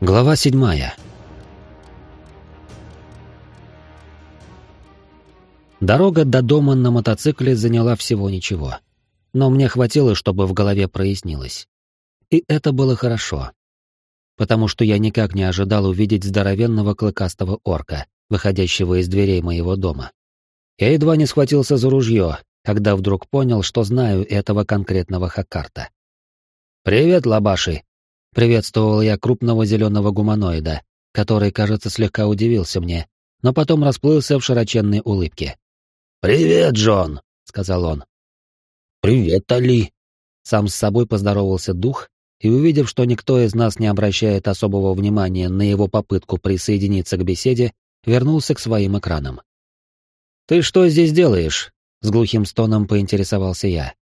Глава седьмая. Дорога до дома на мотоцикле заняла всего ничего. Но мне хватило, чтобы в голове прояснилось. И это было хорошо. Потому что я никак не ожидал увидеть здоровенного клыкастого орка, выходящего из дверей моего дома. Я едва не схватился за ружье, когда вдруг понял, что знаю этого конкретного Хакарта. «Привет, лабаши!» Приветствовал я крупного зеленого гуманоида, который, кажется, слегка удивился мне, но потом расплылся в широченной улыбке. «Привет, Джон!» — сказал он. «Привет, Али!» Сам с собой поздоровался дух, и, увидев, что никто из нас не обращает особого внимания на его попытку присоединиться к беседе, вернулся к своим экранам. «Ты что здесь делаешь?» — с глухим стоном поинтересовался я.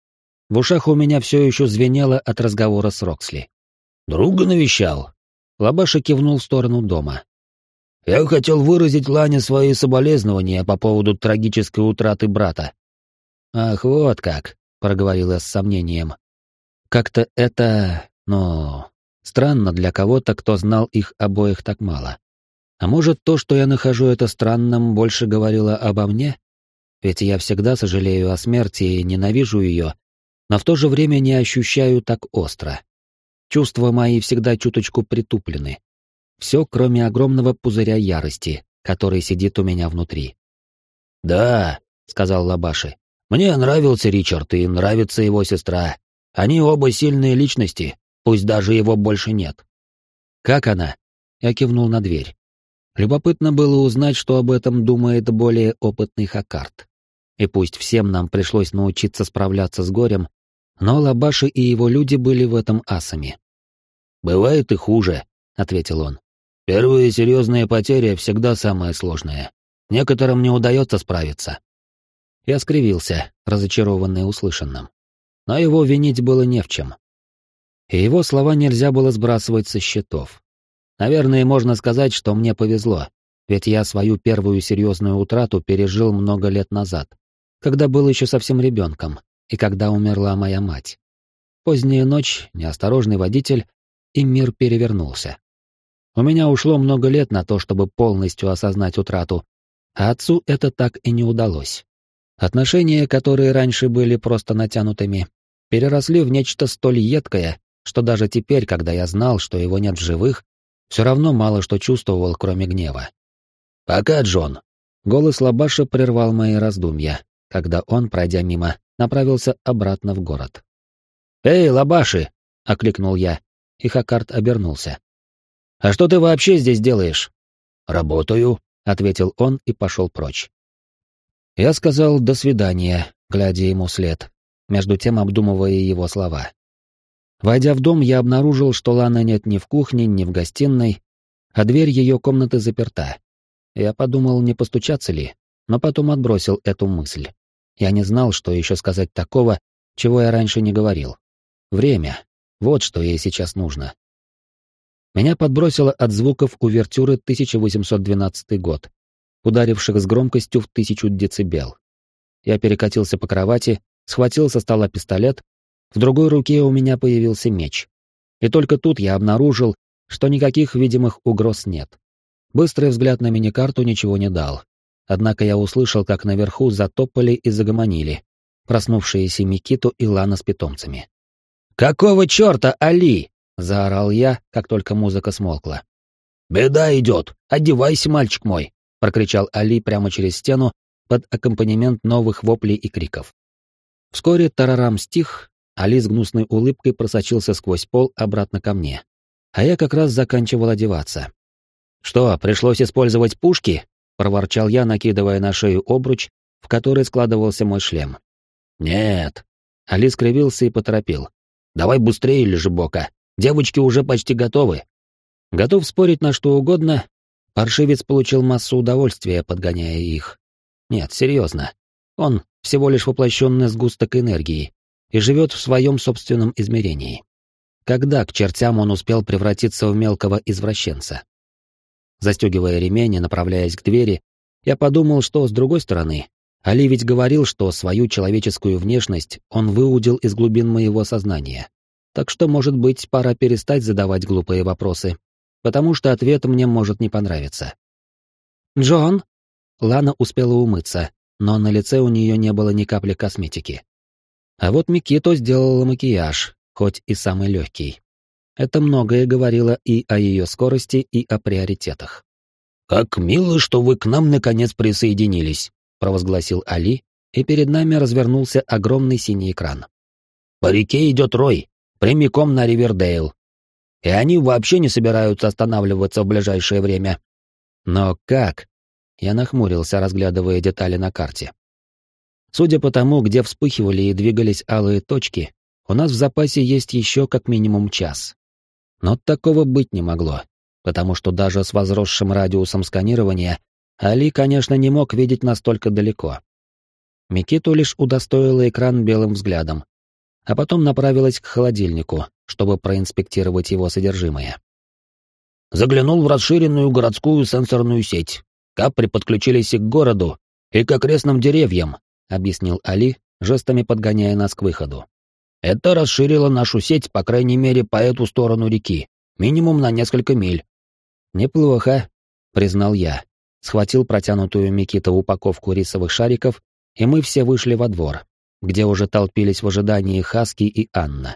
В ушах у меня все еще звенело от разговора с Роксли. Друга навещал. Лабаша кивнул в сторону дома. Я хотел выразить Лане свои соболезнования по поводу трагической утраты брата. Ах, вот как, проговорил я с сомнением. Как-то это, ну, странно для кого-то, кто знал их обоих так мало. А может, то, что я нахожу это странным, больше говорило обо мне? Ведь я всегда сожалею о смерти и ненавижу ее, но в то же время не ощущаю так остро. Чувства мои всегда чуточку притуплены. Все, кроме огромного пузыря ярости, который сидит у меня внутри. «Да», — сказал Лабаши, — «мне нравился Ричард и нравится его сестра. Они оба сильные личности, пусть даже его больше нет». «Как она?» — я кивнул на дверь. Любопытно было узнать, что об этом думает более опытный Хакарт. И пусть всем нам пришлось научиться справляться с горем, но Лабаши и его люди были в этом асами. «Бывает и хуже», — ответил он. «Первые серьезные потери всегда самое сложное. Некоторым не удается справиться». Я скривился, разочарованный услышанным. Но его винить было не в чем. И его слова нельзя было сбрасывать со счетов. Наверное, можно сказать, что мне повезло, ведь я свою первую серьезную утрату пережил много лет назад, когда был еще совсем ребенком, и когда умерла моя мать. Поздняя ночь, неосторожный водитель, и мир перевернулся. У меня ушло много лет на то, чтобы полностью осознать утрату, а отцу это так и не удалось. Отношения, которые раньше были просто натянутыми, переросли в нечто столь едкое, что даже теперь, когда я знал, что его нет в живых, все равно мало что чувствовал, кроме гнева. «Пока, Джон!» Голос Лабаша прервал мои раздумья, когда он, пройдя мимо, направился обратно в город. «Эй, Лабаши!» — окликнул я, и Хакарт обернулся. «А что ты вообще здесь делаешь?» «Работаю», — ответил он и пошел прочь. Я сказал «до свидания», глядя ему след, между тем обдумывая его слова. Войдя в дом, я обнаружил, что Ланы нет ни в кухне, ни в гостиной, а дверь ее комнаты заперта. Я подумал, не постучаться ли, но потом отбросил эту мысль. Я не знал, что еще сказать такого, чего я раньше не говорил. Время. Вот что ей сейчас нужно. Меня подбросило от звуков увертюры 1812 год, ударивших с громкостью в тысячу децибел. Я перекатился по кровати, схватил со стола пистолет, в другой руке у меня появился меч. И только тут я обнаружил, что никаких видимых угроз нет. Быстрый взгляд на миникарту ничего не дал. Однако я услышал, как наверху затопали и загомонили, проснувшиеся Микиту и Лана с питомцами. «Какого черта, Али?» — заорал я, как только музыка смолкла. «Беда идет! Одевайся, мальчик мой!» — прокричал Али прямо через стену под аккомпанемент новых воплей и криков. Вскоре тарарам стих, Али с гнусной улыбкой просочился сквозь пол обратно ко мне. А я как раз заканчивал одеваться. «Что, пришлось использовать пушки?» — проворчал я, накидывая на шею обруч, в который складывался мой шлем. «Нет». Али скривился и поторопил. «Давай быстрее, Лежебока. Девочки уже почти готовы». Готов спорить на что угодно, паршивец получил массу удовольствия, подгоняя их. Нет, серьезно. Он всего лишь воплощенный сгусток энергии и живет в своем собственном измерении. Когда к чертям он успел превратиться в мелкого извращенца? Застегивая ремень и направляясь к двери, я подумал, что, с другой стороны, Али ведь говорил, что свою человеческую внешность он выудил из глубин моего сознания. Так что, может быть, пора перестать задавать глупые вопросы. потому что ответ мне может не понравиться. «Джон?» Лана успела умыться, но на лице у нее не было ни капли косметики. А вот Микито сделала макияж, хоть и самый легкий. Это многое говорило и о ее скорости, и о приоритетах. «Как мило, что вы к нам наконец присоединились», — провозгласил Али, и перед нами развернулся огромный синий экран. «По реке идет рой, прямиком на Ривердейл. И они вообще не собираются останавливаться в ближайшее время». «Но как?» Я нахмурился, разглядывая детали на карте. Судя по тому, где вспыхивали и двигались алые точки, у нас в запасе есть еще как минимум час. Но такого быть не могло, потому что даже с возросшим радиусом сканирования Али, конечно, не мог видеть настолько далеко. Микиту лишь удостоила экран белым взглядом, а потом направилась к холодильнику, чтобы проинспектировать его содержимое. Заглянул в расширенную городскую сенсорную сеть. Капри подключились и к городу, и к окрестным деревьям, объяснил Али, жестами подгоняя нас к выходу. Это расширило нашу сеть, по крайней мере, по эту сторону реки, минимум на несколько миль. Неплохо, признал я. Схватил протянутую Микита упаковку рисовых шариков, и мы все вышли во двор, где уже толпились в ожидании Хаски и Анна.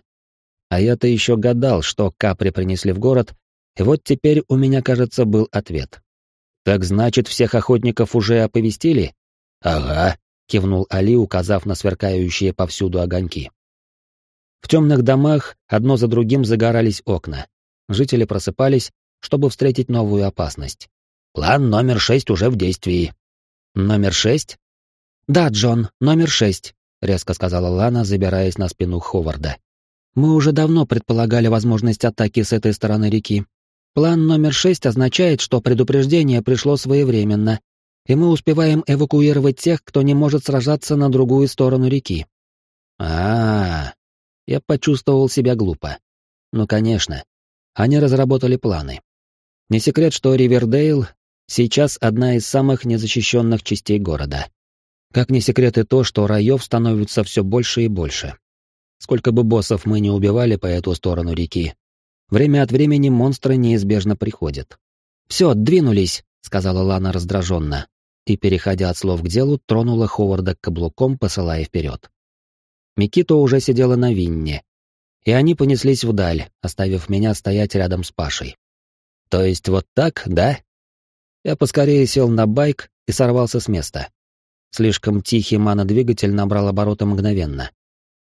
А я-то еще гадал, что капри принесли в город, и вот теперь у меня, кажется, был ответ. Так значит, всех охотников уже оповестили? Ага, кивнул Али, указав на сверкающие повсюду огоньки. В темных домах одно за другим загорались окна. Жители просыпались, чтобы встретить новую опасность. «План номер шесть уже в действии». «Номер шесть?» «Да, Джон, номер шесть», — резко сказала Лана, забираясь на спину Ховарда. «Мы уже давно предполагали возможность атаки с этой стороны реки. План номер шесть означает, что предупреждение пришло своевременно, и мы успеваем эвакуировать тех, кто не может сражаться на другую сторону реки». «А-а-а», я почувствовал себя глупо. Ну, конечно, они разработали планы. Не секрет, что Ривердейл сейчас одна из самых незащищенных частей города. Как не секрет и то, что раев становится все больше и больше. Сколько бы боссов мы не убивали по эту сторону реки, время от времени монстры неизбежно приходят. «Все, двинулись», — сказала Лана раздраженно, и, переходя от слов к делу, тронула Ховарда каблуком, посылая вперед. Микито уже сидела на винне, и они понеслись вдаль, оставив меня стоять рядом с Пашей. То есть вот так, да? Я поскорее сел на байк и сорвался с места. Слишком тихий манодвигатель набрал обороты мгновенно.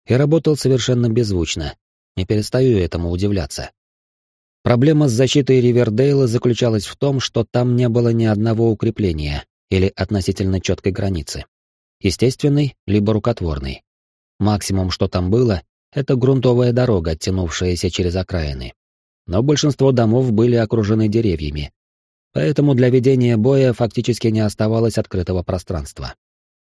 И работал совершенно беззвучно. Не перестаю этому удивляться. Проблема с защитой Ривердейла заключалась в том, что там не было ни одного укрепления или относительно четкой границы. Естественной, либо рукотворной. Максимум, что там было, это грунтовая дорога, тянувшаяся через окраины. Но большинство домов были окружены деревьями. Поэтому для ведения боя фактически не оставалось открытого пространства.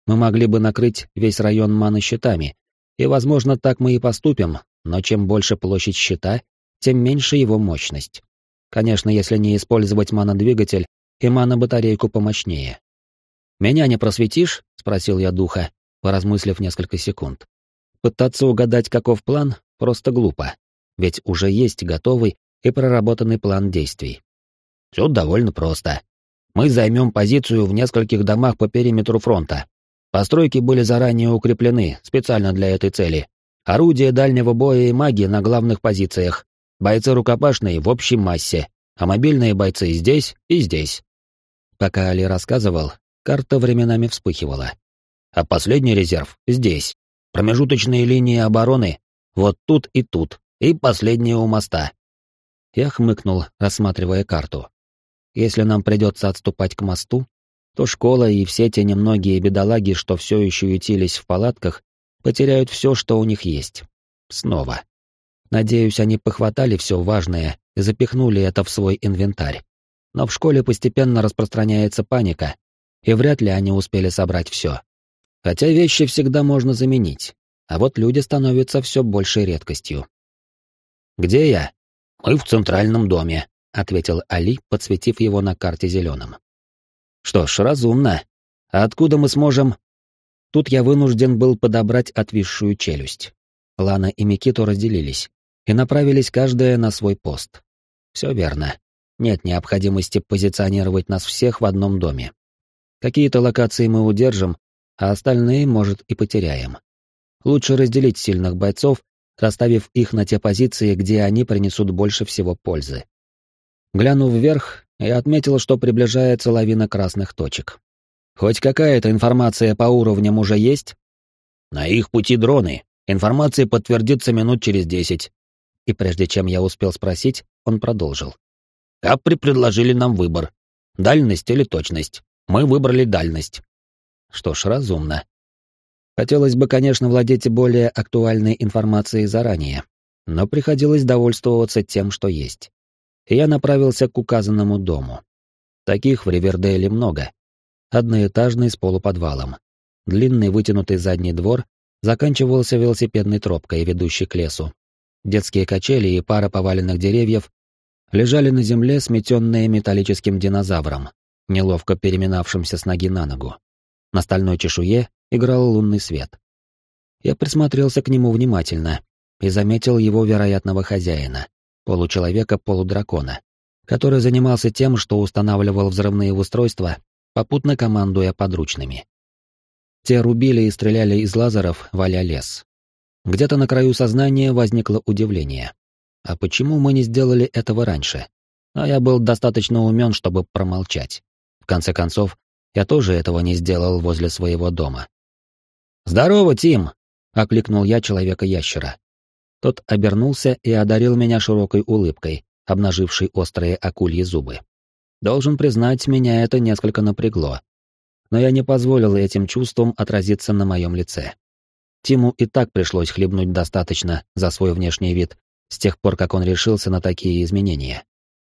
Мы могли бы накрыть весь район маны щитами, и, возможно, так мы и поступим, но чем больше площадь щита, тем меньше его мощность. Конечно, если не использовать манодвигатель и манобатарейку помощнее. «Меня не просветишь?» — спросил я духа, поразмыслив несколько секунд. Пытаться угадать, каков план, просто глупо, ведь уже есть готовый и проработанный план действий. Все довольно просто. Мы займем позицию в нескольких домах по периметру фронта. Постройки были заранее укреплены, специально для этой цели. Орудия дальнего боя и маги на главных позициях. Бойцы рукопашные в общей массе, а мобильные бойцы здесь и здесь. Пока Али рассказывал, карта временами вспыхивала. А последний резерв здесь. Промежуточные линии обороны вот тут и тут, и последняя у моста. Я хмыкнул, рассматривая карту. Если нам придется отступать к мосту, то школа и все те немногие бедолаги, что все еще ютились в палатках, потеряют все, что у них есть. Снова. Надеюсь, они похватали все важное и запихнули это в свой инвентарь. Но в школе постепенно распространяется паника, и вряд ли они успели собрать все. Хотя вещи всегда можно заменить, а вот люди становятся все большей редкостью. «Где я?» «Мы в центральном доме», — ответил Али, подсветив его на карте зеленым. «Что ж, разумно. А откуда мы сможем...» Тут я вынужден был подобрать отвисшую челюсть. Лана и Микито разделились и направились каждая на свой пост. Все верно. нет необходимости позиционировать нас всех в одном доме. Какие-то локации мы удержим, а остальные, может, и потеряем. Лучше разделить сильных бойцов, расставив их на те позиции, где они принесут больше всего пользы. Глянув вверх, я отметил, что приближается лавина красных точек. Хоть какая-то информация по уровням уже есть? На их пути дроны. Информация подтвердится минут через десять. И прежде чем я успел спросить, он продолжил. Капри предложили нам выбор. Дальность или точность. Мы выбрали дальность. Что ж, разумно. Хотелось бы, конечно, владеть более актуальной информацией заранее, но приходилось довольствоваться тем, что есть. И я направился к указанному дому. Таких в Ривердейле много. Одноэтажный с полуподвалом. Длинный вытянутый задний двор заканчивался велосипедной тропкой, ведущей к лесу. Детские качели и пара поваленных деревьев лежали на земле, сметенные металлическим динозавром, неловко переминавшимся с ноги на ногу. На стальной чешуе играл лунный свет. Я присмотрелся к нему внимательно и заметил его вероятного хозяина, получеловека-полудракона, который занимался тем, что устанавливал взрывные устройства, попутно командуя подручными. Те рубили и стреляли из лазеров, валя лес. Где-то на краю сознания возникло удивление. А почему мы не сделали этого раньше? А я был достаточно умен, чтобы промолчать. В конце концов, я тоже этого не сделал возле своего дома. «Здорово, Тим!» — окликнул я человека-ящера. Тот обернулся и одарил меня широкой улыбкой, обнажившей острые акульи зубы. Должен признать, меня это несколько напрягло. Но я не позволил этим чувствам отразиться на моем лице. Тиму и так пришлось хлебнуть достаточно за свой внешний вид, с тех пор, как он решился на такие изменения.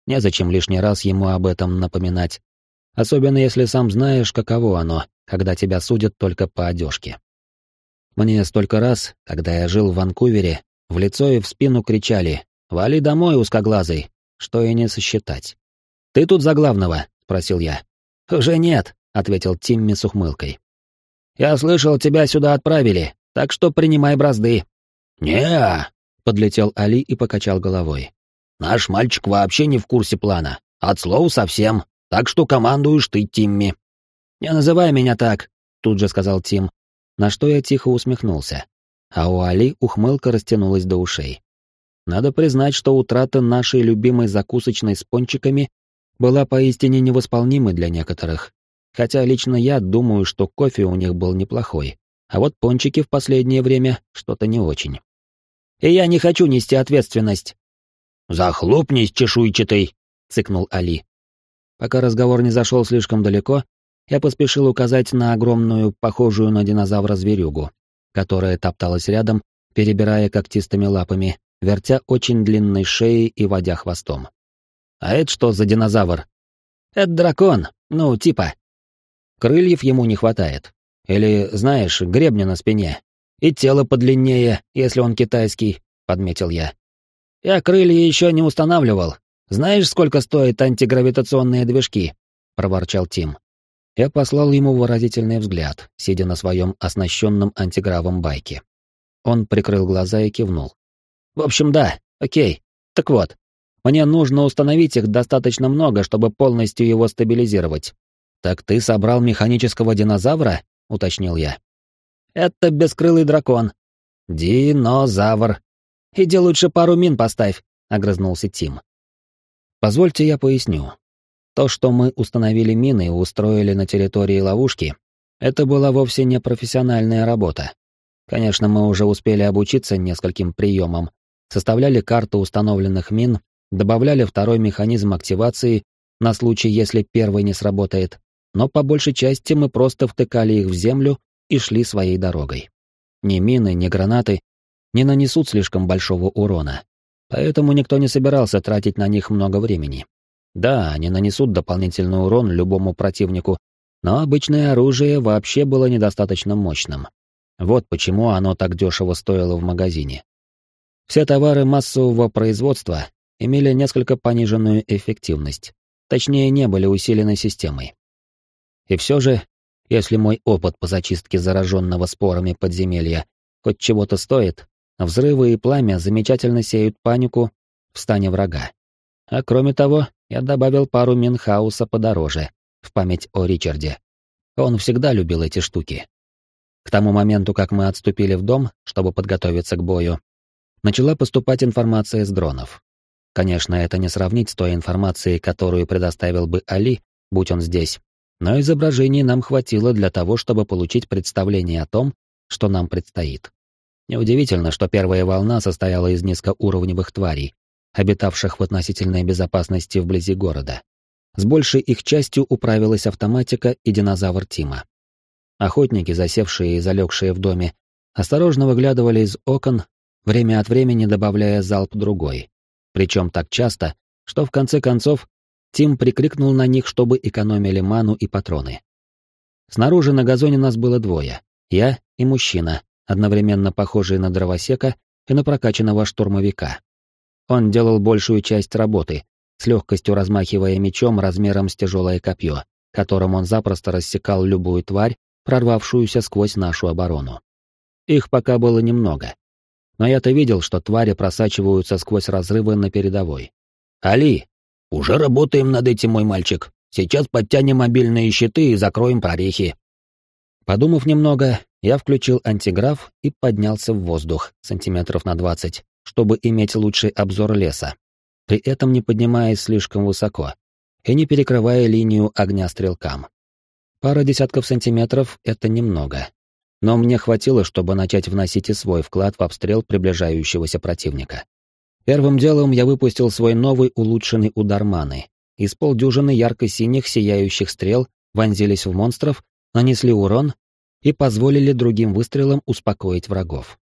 Незачем лишний раз ему об этом напоминать, особенно если сам знаешь, каково оно, когда тебя судят только по одежке. Мне столько раз, когда я жил в Ванкувере, в лицо и в спину кричали «Вали домой, узкоглазый!», что и не сосчитать. «Ты тут за главного?» — спросил я. «Уже нет», — ответил Тимми с ухмылкой. «Я слышал, тебя сюда отправили, так что принимай бразды». «Не-а», подлетел Али и покачал головой. «Наш мальчик вообще не в курсе плана. От слова совсем. Так что командуешь ты, Тимми». «Не называй меня так», — тут же сказал Тим, на что я тихо усмехнулся. А у Али ухмылка растянулась до ушей. Надо признать, что утрата нашей любимой закусочной с пончиками была поистине невосполнимой для некоторых. Хотя лично я думаю, что кофе у них был неплохой, а вот пончики в последнее время что-то не очень и я не хочу нести ответственность». «Захлопнись, чешуйчатый!» — цыкнул Али. Пока разговор не зашел слишком далеко, я поспешил указать на огромную, похожую на динозавра зверюгу, которая топталась рядом, перебирая когтистыми лапами, вертя очень длинной шеей и водя хвостом. «А это что за динозавр?» «Это дракон, ну, типа». Крыльев ему не хватает. Или, знаешь, гребня на спине, и тело подлиннее, если он китайский», — подметил я. «Я крылья еще не устанавливал. Знаешь, сколько стоят антигравитационные движки?» — проворчал Тим. Я послал ему выразительный взгляд, сидя на своем оснащенном антигравом байке. Он прикрыл глаза и кивнул. «В общем, да, окей. Так вот, мне нужно установить их достаточно много, чтобы полностью его стабилизировать». «Так ты собрал механического динозавра?» — уточнил я. Это бескрылый дракон. Динозавр. Иди лучше пару мин поставь, огрызнулся Тим. Позвольте я поясню. То, что мы установили мины и устроили на территории ловушки, это была вовсе не профессиональная работа. Конечно, мы уже успели обучиться нескольким приемам, составляли карту установленных мин, добавляли второй механизм активации на случай, если первый не сработает, но по большей части мы просто втыкали их в землю и шли своей дорогой. Ни мины, ни гранаты не нанесут слишком большого урона, поэтому никто не собирался тратить на них много времени. Да, они нанесут дополнительный урон любому противнику, но обычное оружие вообще было недостаточно мощным. Вот почему оно так дешево стоило в магазине. Все товары массового производства имели несколько пониженную эффективность, точнее не были усилены системой. И все же если мой опыт по зачистке зараженного спорами подземелья хоть чего-то стоит, взрывы и пламя замечательно сеют панику в стане врага. А кроме того, я добавил пару Минхауса подороже, в память о Ричарде. Он всегда любил эти штуки. К тому моменту, как мы отступили в дом, чтобы подготовиться к бою, начала поступать информация с дронов. Конечно, это не сравнить с той информацией, которую предоставил бы Али, будь он здесь, но изображений нам хватило для того, чтобы получить представление о том, что нам предстоит. Неудивительно, что первая волна состояла из низкоуровневых тварей, обитавших в относительной безопасности вблизи города. С большей их частью управилась автоматика и динозавр Тима. Охотники, засевшие и залегшие в доме, осторожно выглядывали из окон, время от времени добавляя залп другой. Причем так часто, что в конце концов Тим прикрикнул на них, чтобы экономили ману и патроны. Снаружи на газоне нас было двое. Я и мужчина, одновременно похожий на дровосека и на прокачанного штурмовика. Он делал большую часть работы, с легкостью размахивая мечом размером с тяжелое копье, которым он запросто рассекал любую тварь, прорвавшуюся сквозь нашу оборону. Их пока было немного. Но я-то видел, что твари просачиваются сквозь разрывы на передовой. «Али, уже работаем над этим, мой мальчик. Сейчас подтянем мобильные щиты и закроем прорехи». Подумав немного, я включил антиграф и поднялся в воздух сантиметров на двадцать, чтобы иметь лучший обзор леса, при этом не поднимаясь слишком высоко и не перекрывая линию огня стрелкам. Пара десятков сантиметров — это немного. Но мне хватило, чтобы начать вносить и свой вклад в обстрел приближающегося противника. Первым делом я выпустил свой новый улучшенный удар маны. Из полдюжины ярко-синих сияющих стрел вонзились в монстров, нанесли урон и позволили другим выстрелам успокоить врагов.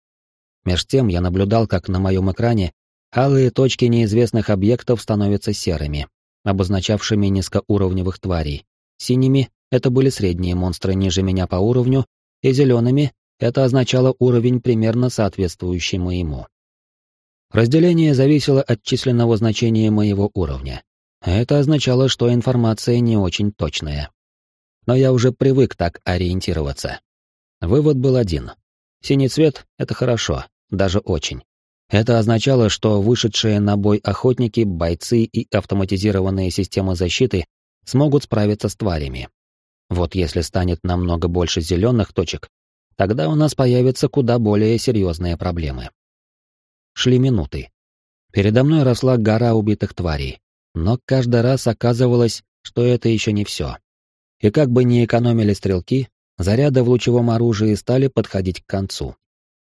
Меж тем я наблюдал, как на моем экране алые точки неизвестных объектов становятся серыми, обозначавшими низкоуровневых тварей. Синими — это были средние монстры ниже меня по уровню, и зелеными — это означало уровень примерно соответствующий моему. Разделение зависело от численного значения моего уровня. Это означало, что информация не очень точная. Но я уже привык так ориентироваться. Вывод был один. Синий цвет — это хорошо, даже очень. Это означало, что вышедшие на бой охотники, бойцы и автоматизированные системы защиты смогут справиться с тварями. Вот если станет намного больше зеленых точек, тогда у нас появятся куда более серьезные проблемы. Шли минуты. Передо мной росла гора убитых тварей, но каждый раз оказывалось, что это еще не все. И как бы ни экономили стрелки, заряды в лучевом оружии стали подходить к концу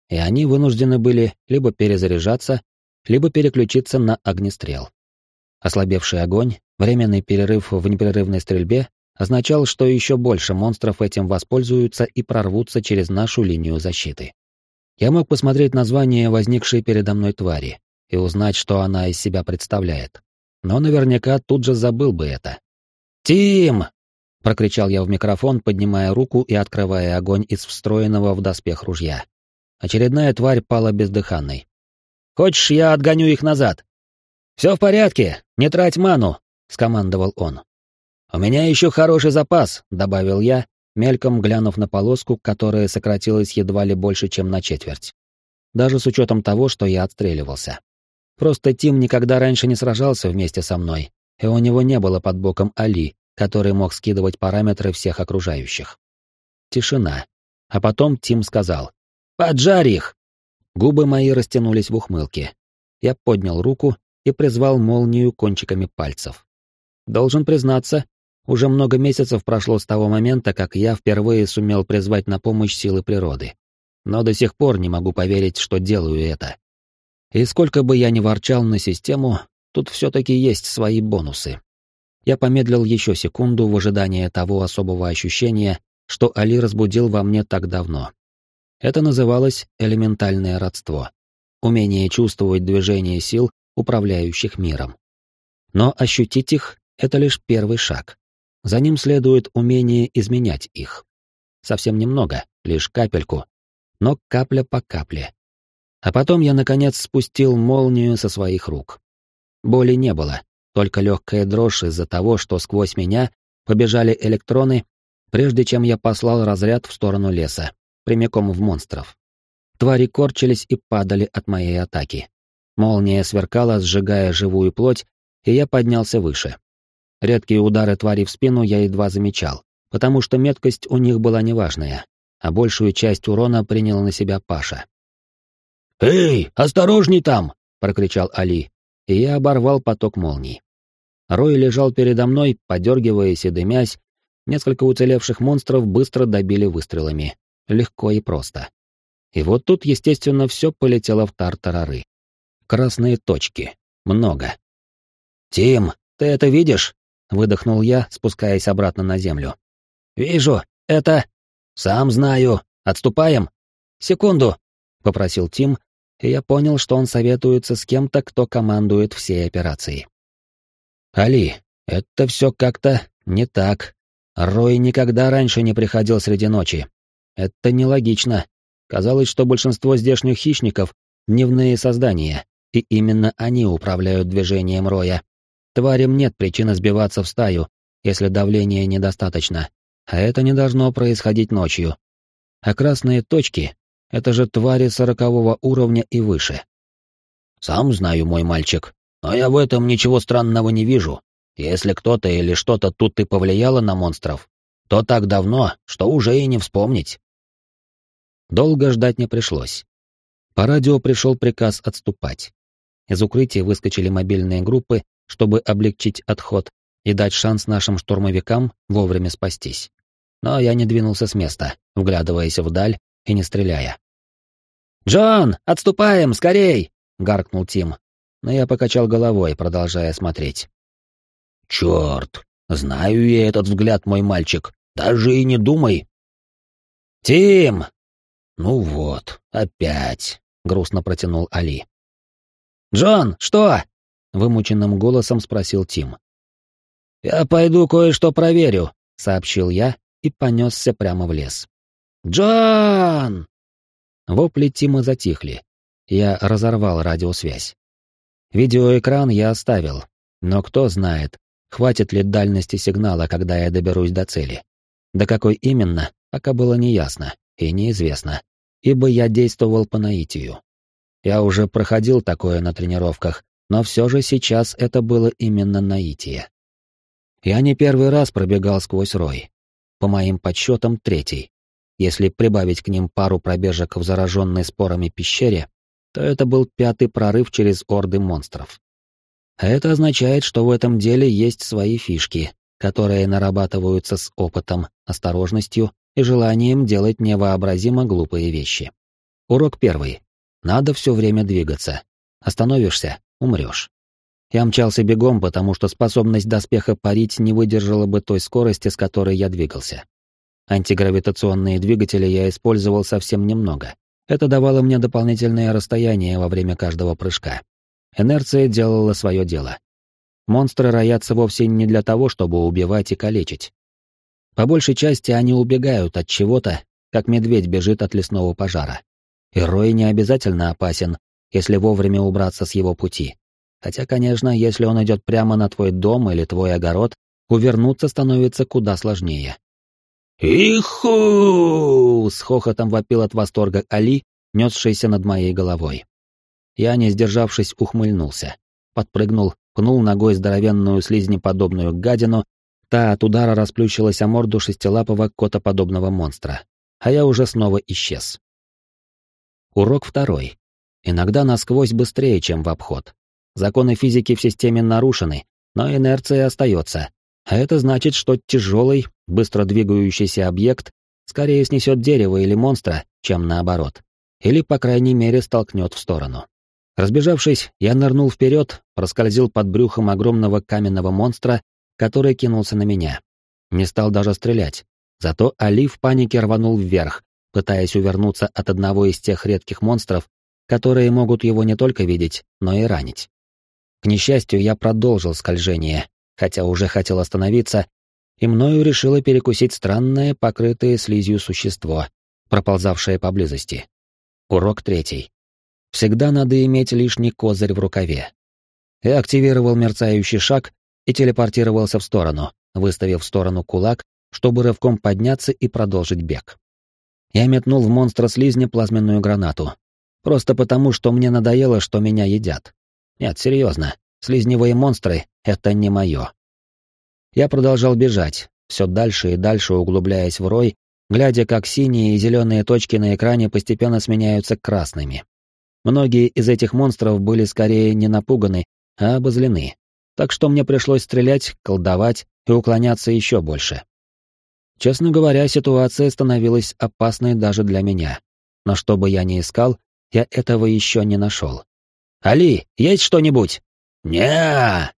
и они вынуждены были либо перезаряжаться, либо переключиться на огнестрел. Ослабевший огонь, временный перерыв в непрерывной стрельбе означал, что еще больше монстров этим воспользуются и прорвутся через нашу линию защиты. Я мог посмотреть название возникшей передо мной твари и узнать, что она из себя представляет. Но наверняка тут же забыл бы это. «Тим!» — прокричал я в микрофон, поднимая руку и открывая огонь из встроенного в доспех ружья. Очередная тварь пала бездыханной. «Хочешь, я отгоню их назад?» «Все в порядке, не трать ману», — скомандовал он. «У меня еще хороший запас», — добавил я, мельком глянув на полоску, которая сократилась едва ли больше, чем на четверть. Даже с учетом того, что я отстреливался. Просто Тим никогда раньше не сражался вместе со мной, и у него не было под боком Али, который мог скидывать параметры всех окружающих. Тишина. А потом Тим сказал. Поджарь их!» Губы мои растянулись в ухмылке. Я поднял руку и призвал молнию кончиками пальцев. Должен признаться, уже много месяцев прошло с того момента, как я впервые сумел призвать на помощь силы природы. Но до сих пор не могу поверить, что делаю это. И сколько бы я ни ворчал на систему, тут все-таки есть свои бонусы. Я помедлил еще секунду в ожидании того особого ощущения, что Али разбудил во мне так давно. Это называлось элементальное родство. Умение чувствовать движение сил, управляющих миром. Но ощутить их — это лишь первый шаг. За ним следует умение изменять их. Совсем немного, лишь капельку, но капля по капле. А потом я, наконец, спустил молнию со своих рук. Боли не было, только легкая дрожь из-за того, что сквозь меня побежали электроны, прежде чем я послал разряд в сторону леса прямиком в монстров. Твари корчились и падали от моей атаки. Молния сверкала, сжигая живую плоть, и я поднялся выше. Редкие удары твари в спину я едва замечал, потому что меткость у них была неважная, а большую часть урона принял на себя Паша. «Эй, осторожней там!» — прокричал Али, и я оборвал поток молний. Рой лежал передо мной, подергиваясь и дымясь. Несколько уцелевших монстров быстро добили выстрелами. Легко и просто. И вот тут, естественно, все полетело в тартарары. Красные точки. Много. «Тим, ты это видишь?» — выдохнул я, спускаясь обратно на землю. «Вижу. Это...» «Сам знаю. Отступаем?» «Секунду», — попросил Тим, и я понял, что он советуется с кем-то, кто командует всей операцией. «Али, это все как-то не так. Рой никогда раньше не приходил среди ночи. Это нелогично. Казалось, что большинство здешних хищников — дневные создания, и именно они управляют движением Роя. Тварям нет причины сбиваться в стаю, если давления недостаточно, а это не должно происходить ночью. А красные точки — это же твари сорокового уровня и выше. «Сам знаю, мой мальчик, но я в этом ничего странного не вижу. Если кто-то или что-то тут и повлияло на монстров, то так давно, что уже и не вспомнить». Долго ждать не пришлось. По радио пришел приказ отступать. Из укрытия выскочили мобильные группы, чтобы облегчить отход и дать шанс нашим штурмовикам вовремя спастись. Но я не двинулся с места, вглядываясь вдаль и не стреляя. «Джон, отступаем, скорей!» — гаркнул Тим. Но я покачал головой, продолжая смотреть. «Черт! Знаю я этот взгляд, мой мальчик. Даже и не думай!» «Тим!» «Ну вот, опять!» — грустно протянул Али. «Джон, что?» — вымученным голосом спросил Тим. «Я пойду кое-что проверю», — сообщил я и понесся прямо в лес. «Джон!» Вопли Тима затихли. Я разорвал радиосвязь. Видеоэкран я оставил, но кто знает, хватит ли дальности сигнала, когда я доберусь до цели. До какой именно, пока было неясно и неизвестно, ибо я действовал по наитию. Я уже проходил такое на тренировках, но все же сейчас это было именно наитие. Я не первый раз пробегал сквозь рой. По моим подсчетам, третий. Если прибавить к ним пару пробежек в зараженной спорами пещере, то это был пятый прорыв через орды монстров. А это означает, что в этом деле есть свои фишки, которые нарабатываются с опытом, осторожностью и желанием делать невообразимо глупые вещи. Урок первый. Надо все время двигаться. Остановишься — умрешь. Я мчался бегом, потому что способность доспеха парить не выдержала бы той скорости, с которой я двигался. Антигравитационные двигатели я использовал совсем немного. Это давало мне дополнительное расстояние во время каждого прыжка. Инерция делала свое дело. Монстры роятся вовсе не для того, чтобы убивать и калечить. По большей части они убегают от чего-то, как медведь бежит от лесного пожара. И Рой не обязательно опасен, если вовремя убраться с его пути. Хотя, конечно, если он идет прямо на твой дом или твой огород, увернуться становится куда сложнее. «Иху!» — с хохотом вопил от восторга Али, несшийся над моей головой. Я, не сдержавшись, ухмыльнулся. Подпрыгнул, пнул ногой здоровенную слизнеподобную гадину, та от удара расплющилась о морду шестилапого котоподобного монстра. А я уже снова исчез. Урок второй. Иногда насквозь быстрее, чем в обход. Законы физики в системе нарушены, но инерция остается. А это значит, что тяжелый, быстро двигающийся объект скорее снесет дерево или монстра, чем наоборот. Или, по крайней мере, столкнет в сторону. Разбежавшись, я нырнул вперед, проскользил под брюхом огромного каменного монстра, который кинулся на меня. Не стал даже стрелять. Зато Али в панике рванул вверх, пытаясь увернуться от одного из тех редких монстров, которые могут его не только видеть, но и ранить. К несчастью, я продолжил скольжение, хотя уже хотел остановиться, и мною решило перекусить странное, покрытое слизью существо, проползавшее поблизости. Урок третий. Всегда надо иметь лишний козырь в рукаве. Я активировал мерцающий шаг и телепортировался в сторону, выставив в сторону кулак, чтобы рывком подняться и продолжить бег. Я метнул в монстра слизня плазменную гранату. Просто потому, что мне надоело, что меня едят. Нет, серьезно, слизневые монстры — это не мое. Я продолжал бежать, все дальше и дальше углубляясь в рой, глядя, как синие и зеленые точки на экране постепенно сменяются красными. Многие из этих монстров были скорее не напуганы, а обозлены. Так что мне пришлось стрелять, колдовать и уклоняться еще больше. Честно говоря, ситуация становилась опасной даже для меня. Но что бы я ни искал, я этого еще не нашел. «Али, есть что-нибудь?» не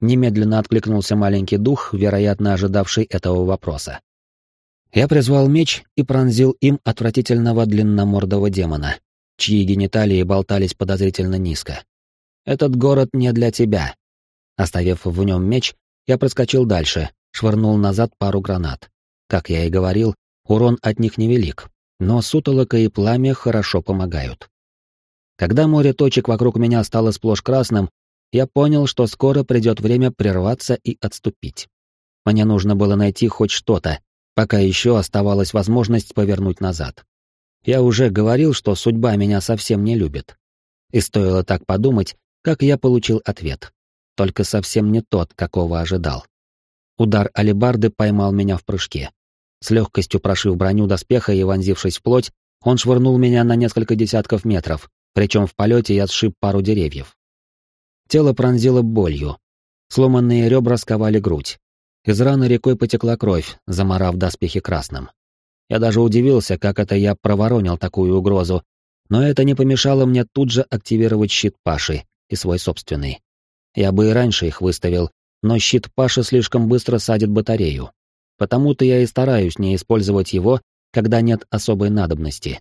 Немедленно откликнулся маленький дух, вероятно, ожидавший этого вопроса. Я призвал меч и пронзил им отвратительного длинномордого демона, чьи гениталии болтались подозрительно низко. «Этот город не для тебя». Оставив в нем меч, я проскочил дальше, швырнул назад пару гранат. Как я и говорил, урон от них невелик, но сутолока и пламя хорошо помогают. Когда море точек вокруг меня стало сплошь красным, я понял, что скоро придет время прерваться и отступить. Мне нужно было найти хоть что-то, пока еще оставалась возможность повернуть назад. Я уже говорил, что судьба меня совсем не любит. И стоило так подумать, как я получил ответ. Только совсем не тот, какого ожидал. Удар алебарды поймал меня в прыжке. С легкостью прошив броню доспеха и вонзившись в плоть, он швырнул меня на несколько десятков метров, причем в полете я сшиб пару деревьев. Тело пронзило болью. Сломанные ребра сковали грудь. Из раны рекой потекла кровь, заморав доспехи красным. Я даже удивился, как это я проворонил такую угрозу, но это не помешало мне тут же активировать щит Паши и свой собственный. Я бы и раньше их выставил, но щит Паши слишком быстро садит батарею. Потому-то я и стараюсь не использовать его, когда нет особой надобности.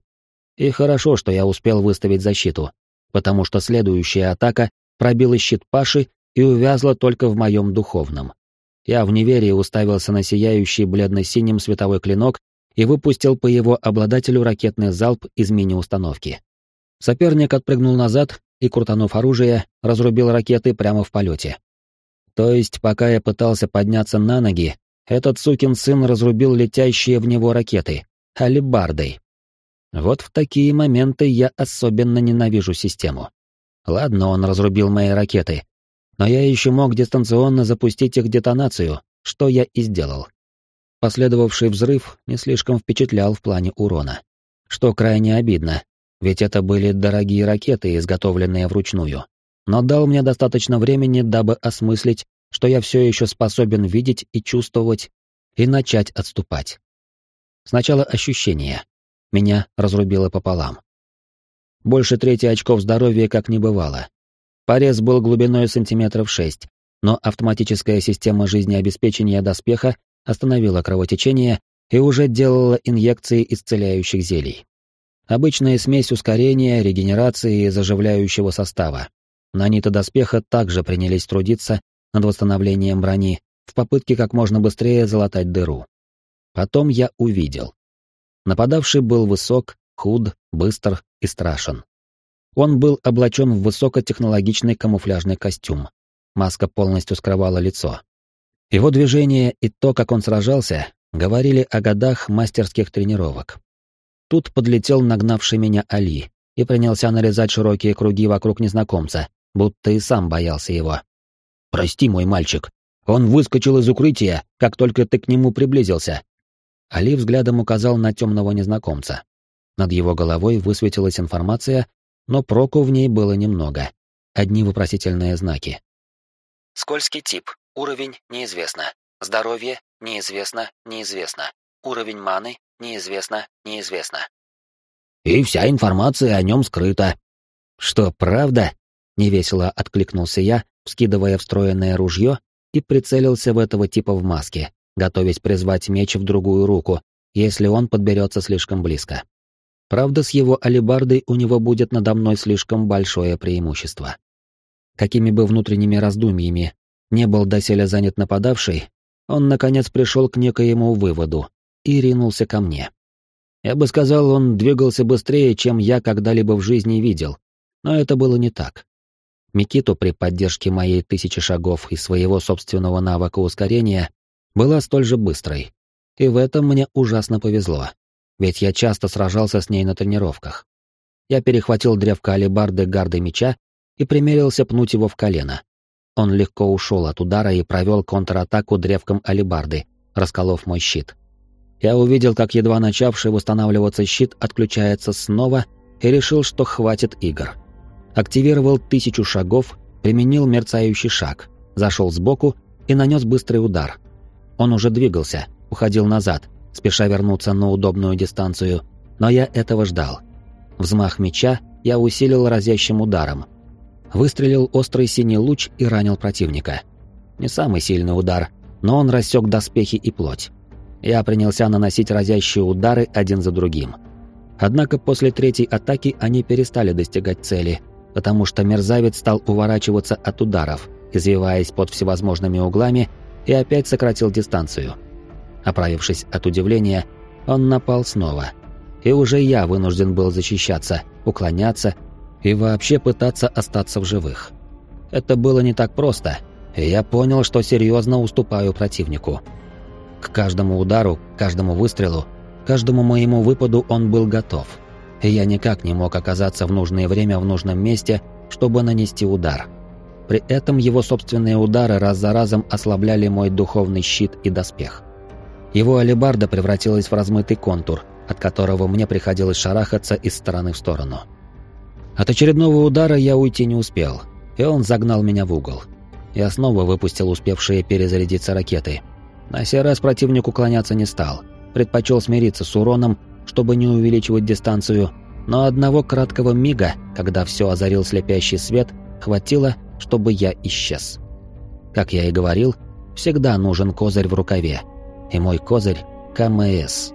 И хорошо, что я успел выставить защиту, потому что следующая атака пробила щит Паши и увязла только в моем духовном. Я в неверии уставился на сияющий бледно-синим световой клинок и выпустил по его обладателю ракетный залп из мини-установки. Соперник отпрыгнул назад и, крутанув оружие, разрубил ракеты прямо в полете. То есть, пока я пытался подняться на ноги, этот сукин сын разрубил летящие в него ракеты, алибардой. Вот в такие моменты я особенно ненавижу систему. Ладно, он разрубил мои ракеты, но я еще мог дистанционно запустить их детонацию, что я и сделал. Последовавший взрыв не слишком впечатлял в плане урона, что крайне обидно, ведь это были дорогие ракеты, изготовленные вручную, но дал мне достаточно времени, дабы осмыслить, что я все еще способен видеть и чувствовать, и начать отступать. Сначала ощущение. Меня разрубило пополам. Больше трети очков здоровья как не бывало. Порез был глубиной сантиметров шесть, но автоматическая система жизнеобеспечения доспеха остановила кровотечение и уже делала инъекции исцеляющих зелий. Обычная смесь ускорения, регенерации и заживляющего состава. Наниты доспеха также принялись трудиться над восстановлением брони в попытке как можно быстрее залатать дыру. Потом я увидел. Нападавший был высок, худ, быстр и страшен. Он был облачен в высокотехнологичный камуфляжный костюм. Маска полностью скрывала лицо. Его движения и то, как он сражался, говорили о годах мастерских тренировок. Тут подлетел нагнавший меня Али и принялся нарезать широкие круги вокруг незнакомца, будто и сам боялся его. «Прости, мой мальчик, он выскочил из укрытия, как только ты к нему приблизился». Али взглядом указал на темного незнакомца. Над его головой высветилась информация, но проку в ней было немного. Одни вопросительные знаки. Скользкий тип. Уровень неизвестно. Здоровье неизвестно, неизвестно. Уровень маны неизвестно, неизвестно. И вся информация о нем скрыта. Что, правда? Невесело откликнулся я, вскидывая встроенное ружье и прицелился в этого типа в маске, готовясь призвать меч в другую руку, если он подберется слишком близко. Правда, с его алебардой у него будет надо мной слишком большое преимущество. Какими бы внутренними раздумьями не был доселе занят нападавший, он, наконец, пришел к некоему выводу и ринулся ко мне. Я бы сказал, он двигался быстрее, чем я когда-либо в жизни видел, но это было не так. Микиту при поддержке моей тысячи шагов и своего собственного навыка ускорения была столь же быстрой. И в этом мне ужасно повезло ведь я часто сражался с ней на тренировках. Я перехватил древко алебарды гарды меча и примерился пнуть его в колено. Он легко ушел от удара и провел контратаку древком алебарды, расколов мой щит. Я увидел, как едва начавший восстанавливаться щит отключается снова и решил, что хватит игр. Активировал тысячу шагов, применил мерцающий шаг, зашел сбоку и нанес быстрый удар. Он уже двигался, уходил назад, спеша вернуться на удобную дистанцию, но я этого ждал. Взмах меча я усилил разящим ударом. Выстрелил острый синий луч и ранил противника. Не самый сильный удар, но он рассек доспехи и плоть. Я принялся наносить разящие удары один за другим. Однако после третьей атаки они перестали достигать цели, потому что мерзавец стал уворачиваться от ударов, извиваясь под всевозможными углами, и опять сократил дистанцию. Оправившись от удивления, он напал снова. И уже я вынужден был защищаться, уклоняться и вообще пытаться остаться в живых. Это было не так просто, и я понял, что серьезно уступаю противнику. К каждому удару, каждому выстрелу, каждому моему выпаду он был готов. И я никак не мог оказаться в нужное время в нужном месте, чтобы нанести удар. При этом его собственные удары раз за разом ослабляли мой духовный щит и доспех. Его алебарда превратилась в размытый контур, от которого мне приходилось шарахаться из стороны в сторону. От очередного удара я уйти не успел, и он загнал меня в угол. Я снова выпустил успевшие перезарядиться ракеты – на сей раз противник уклоняться не стал. Предпочел смириться с уроном, чтобы не увеличивать дистанцию, но одного краткого мига, когда все озарил слепящий свет, хватило, чтобы я исчез. Как я и говорил, всегда нужен козырь в рукаве. И мой козырь — КМС.